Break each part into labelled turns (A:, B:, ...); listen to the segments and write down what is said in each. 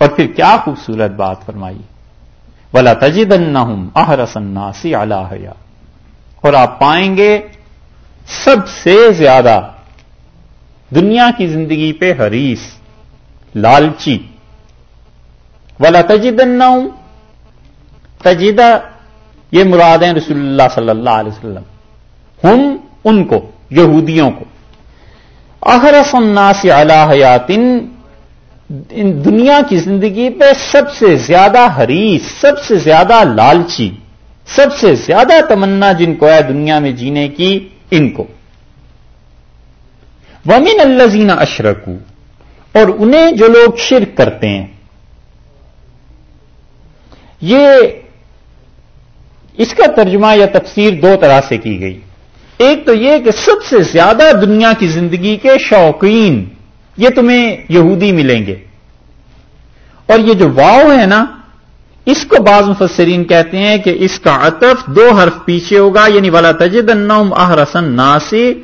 A: اور پھر کیا خوبصورت بات فرمائی۔ ولا تجد احرسناسی اللہ اور آپ پائیں گے سب سے زیادہ دنیا کی زندگی پہ حریص، لالچی۔ ولا تجد تجدہ، یہ مراد ہیں رسول اللہ صلی اللہ علیہ وسلم۔ ہم ان کو، یہودیوں کو۔ احرس الناس علی حیاتن دنیا کی زندگی پہ سب سے زیادہ حریص، سب سے زیادہ لالچی، سب سے زیادہ تمنا جن کو ہے دنیا میں جینے کی، ان کو۔ ومن الزین اشرکو اور انہیں جو لوگ شرک کرتے ہیں۔ یہ اس کا ترجمہ یا تفسیر دو طرح سے کی گئی۔ ایک تو یہ کہ سب سے زیادہ دنیا کی زندگی کے شوقین یہ تمہیں یہودی ملیں گے۔ اور یہ جو واؤ ہے نا، اس کو بعض مفسرین کہتے ہیں کہ اس کا عطف دو حرف پیچھے ہوگا یعنی والا تجد احرسن ناسی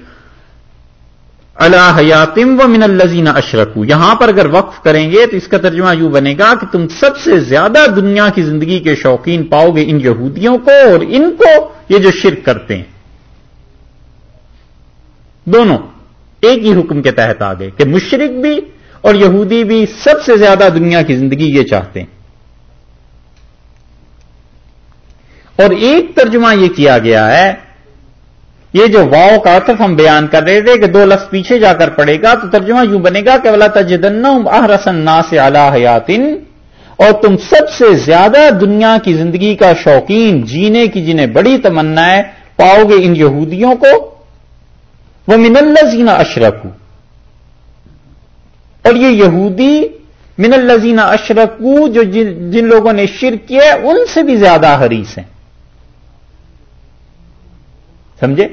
A: اللہ حیاتم و من الزین اشرکو یہاں پر اگر وقف کریں گے تو اس کا ترجمہ یوں بنے گا کہ تم سب سے زیادہ دنیا کی زندگی کے شوقین پاؤ گے ان یہودیوں کو اور ان کو یہ جو شرک کرتے ہیں۔ دونوں۔ ایک ہی حکم کے تحت آ گئے کہ مشرق بھی اور یہودی بھی سب سے زیادہ دنیا کی زندگی یہ چاہتے ہیں۔ اور ایک ترجمہ یہ کیا گیا ہے، یہ جو واؤ کا عطف ہم بیان کر رہے تھے کہ دو لفظ پیچھے جا کر پڑے گا، تو ترجمہ یوں بنے گا کہ ولا تجدن احرسن نا سے اللہ حیاتن اور تم سب سے زیادہ دنیا کی زندگی کا شوقین، جینے کی جنہیں بڑی تمنا ہے، پاؤ گے ان یہودیوں کو۔ وہ من الزین اشرکو اور یہ یہودی من الزین اشرکو جو جن لوگوں نے شرک کیا ان سے بھی زیادہ حریص ہیں۔ سمجھے؟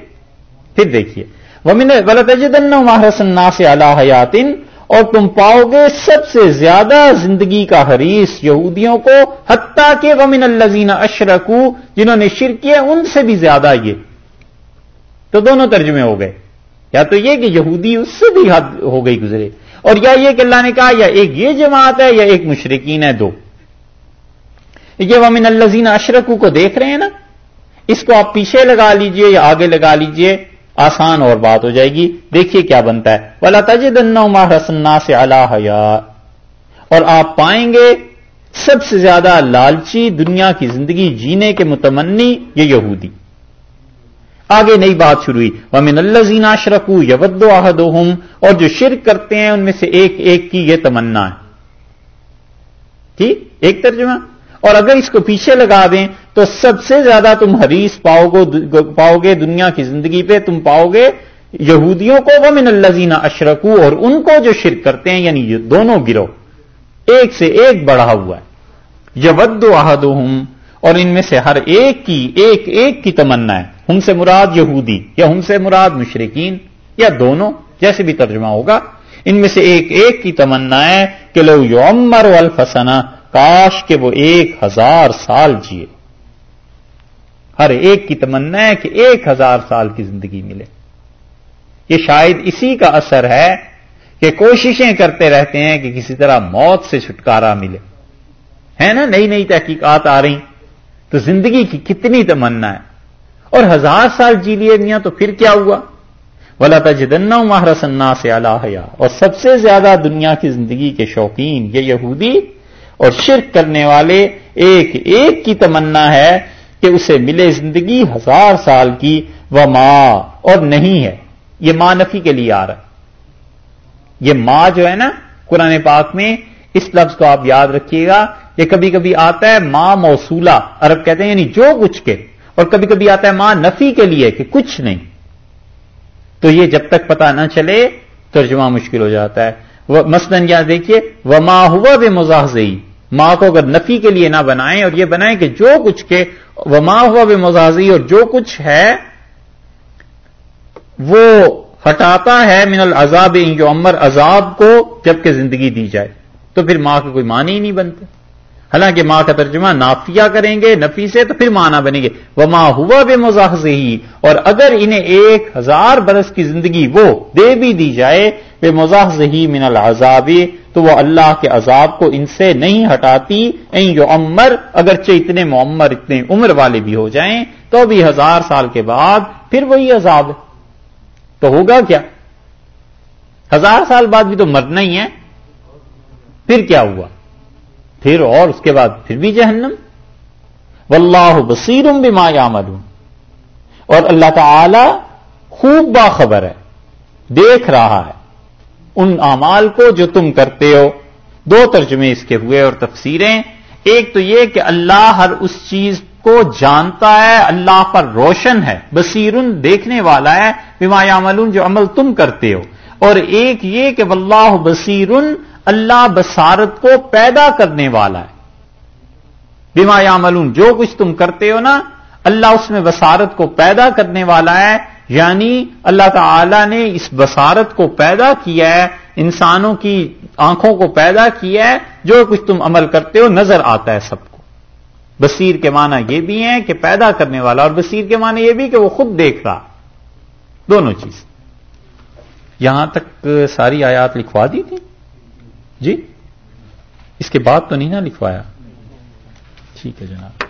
A: پھر دیکھیے۔ ومن ولطن محرسن سے اللہ حیاتن اور تم پاؤ گے سب سے زیادہ زندگی کا حریث یہودیوں کو، حتیٰ کہ ومن الزین اشرکو جنہوں نے شر کیا ان سے بھی زیادہ یہ۔ تو دونوں ترجمے ہو گئے۔ یا تو یہ کہ یہودی اس سے بھی حد ہو گئی گزرے۔ اور یا یہ کہ اللہ نے کہا، یا ایک یہ جماعت ہے، یا ایک مشرقین ہے دو۔ یہ ومن الزین اشرکو کو دیکھ رہے ہیں نا، اس کو آپ پیچھے لگا لیجیے یا آگے لگا لیجیے، آسان اور بات ہو جائے گی۔ دیکھیے کیا بنتا ہے۔ ولا تجد رسنا سے اللہ اور آپ پائیں گے، سب سے زیادہ لالچی دنیا کی زندگی جینے کے متمنی یہ یہودی۔ آگے نئی بات شروع ہوئی۔ ومن اللہ زینا شرکو یود اور جو شرک کرتے ہیں ان میں سے ایک ایک کی یہ تمنا ہے۔ ٹھیک؟ ایک ترجمہ۔ اور اگر اس کو پیچھے لگا دیں تو سب سے زیادہ تم حریث پاؤ گے پاؤ گے دنیا کی زندگی پہ، تم پاؤ گے یہودیوں کو۔ وہ من الزین اشرکو اور ان کو جو شرک کرتے ہیں یعنی یہ دونوں گروہ۔ ایک سے ایک بڑھا ہوا ہے۔ یود ود اور ان میں سے ہر ایک کی، ایک ایک کی تمنا ہے۔ ہم سے مراد یہودی یا ہم سے مراد مشرقین یا دونوں، جیسے بھی ترجمہ ہوگا۔ ان میں سے ایک ایک کی تمنا ہے کہ لو یومر الفسنا کاش کہ وہ ایک ہزار سال جیے۔ ہر ایک کی تمنا ہے کہ ایک ہزار سال کی زندگی ملے۔ یہ شاید اسی کا اثر ہے کہ کوششیں کرتے رہتے ہیں کہ کسی طرح موت سے چھٹکارا ملے۔ ہے نا؟ نئی نئی تحقیقات آ رہی۔ تو زندگی کی کتنی تمنا ہے؟ اور ہزار سال جی لیے میاں تو پھر کیا ہوا؟ ولا تجدنا مہرسنا سے اللہ اور سب سے زیادہ دنیا کی زندگی کے شوقین یہ یہودی اور شرک کرنے والے ایک ایک کی تمنا ہے کہ اسے ملے زندگی ہزار سال کی وہ ماں اور نہیں ہے۔ یہ ماں نفی کے لیے آ رہا ہے۔ یہ ماں جو ہے نا، قرآن پاک میں اس لفظ کو آپ یاد رکھیے گا یہ کبھی کبھی آتا ہے ماں موصولہ، عرب کہتے ہیں یعنی جو کچھ کے۔ اور کبھی کبھی آتا ہے ماں نفی کے لیے کہ کچھ نہیں۔ تو یہ جب تک پتا نہ چلے، ترجمہ مشکل ہو جاتا ہے۔ مثلاً یہاں دیکھیے وہ ماں ہوا بے مزاحزئی ماں کو اگر نفی کے لیے نہ بنائیں اور یہ بنائیں کہ جو کچھ کے، وما ہوا بے مزازی اور جو کچھ ہے، وہ ہٹاتا ہے من العذاب یعنی جو عذاب کو جبکہ زندگی دی جائے۔ تو پھر ماں کے کوئی معنی ہی نہیں بنتے۔ حالانکہ ماں کا ترجمہ نافیہ کریں گے، نفی سے تو پھر مانا بنے گے۔ وہ ماں ہوا بے مزاح ہی اور اگر انہیں ایک ہزار برس کی زندگی وہ دے بھی دی جائے بے مزاح ہی من العذاب، تو وہ اللہ کے عذاب کو ان سے نہیں ہٹاتی۔ این جو عمر اگرچہ اتنے معمر، اتنے عمر والے بھی ہو جائیں، تو بھی ہزار سال کے بعد پھر وہی عذاب۔ ہے تو ہوگا کیا؟ ہزار سال بعد بھی تو مرنا ہی ہے۔ پھر کیا ہوا؟ پھر اور اس کے بعد پھر بھی جہنم۔ واللہ بصیرم بما یعملون۔ اور اللہ تعالی خوب باخبر ہے، دیکھ رہا ہے۔ ان اعمال کو جو تم کرتے ہو، دو ترجمے اس کے ہوئے اور تفسیریں۔ ایک تو یہ کہ اللہ ہر اس چیز کو جانتا ہے، اللہ پر روشن ہے بصیرن دیکھنے والا ہے، بما یعملون جو عمل تم کرتے ہو۔ اور ایک یہ کہ واللہ بصیرن اللہ بصارت کو پیدا کرنے والا ہے۔ بیما یا ملون جو کچھ تم کرتے ہو نا، اللہ اس میں بصارت کو پیدا کرنے والا ہے۔ یعنی اللہ تعالی نے اس بصارت کو پیدا کیا ہے، انسانوں کی آنکھوں کو پیدا کیا ہے۔ جو کچھ تم عمل کرتے ہو، نظر آتا ہے سب کو۔ بصیر کے معنی یہ بھی ہیں کہ پیدا کرنے والا، اور بصیر کے معنی یہ بھی کہ وہ خود دیکھ رہا۔ دونوں چیز۔ یہاں تک ساری آیات لکھوا دی تھی؟ جی؟ اس کے بعد تو نہیں نا لکھوایا؟ ٹھیک ہے جناب۔